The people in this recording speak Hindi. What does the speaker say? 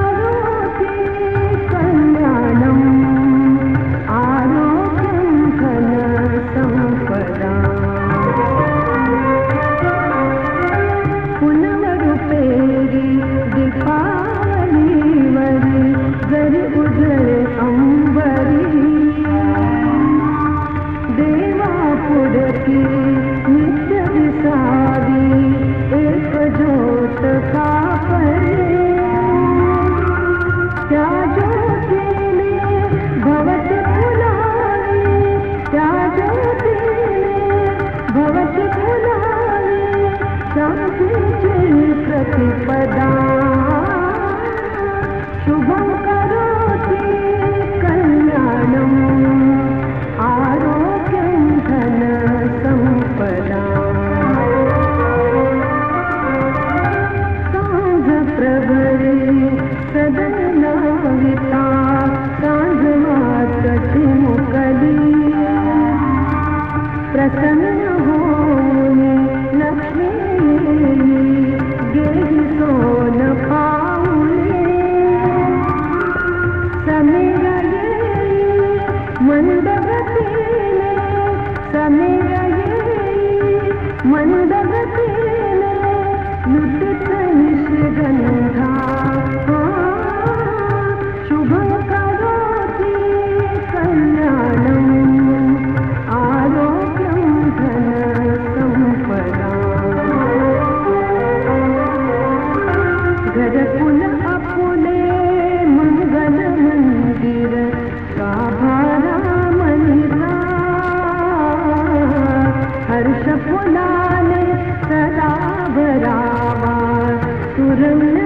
Father. प्रतिपदा शुभं करोति कल्याणम् संपदा। धनसम्पदा साधप्रभरे सदनाविता ಮಂದಗತಿಯೇ ಸಮೀರಯೇ ಮಂದಗತಿಯೇ ನುಟಿತ ನಿಷಗಂಧ ಶುಭ ಕರೋತಿ ಕಲ್ಯಾಣಂ ಆರೋಗ್ಯಂ ಧನ ಸಂಪದ ಗಜಪುರ ग्र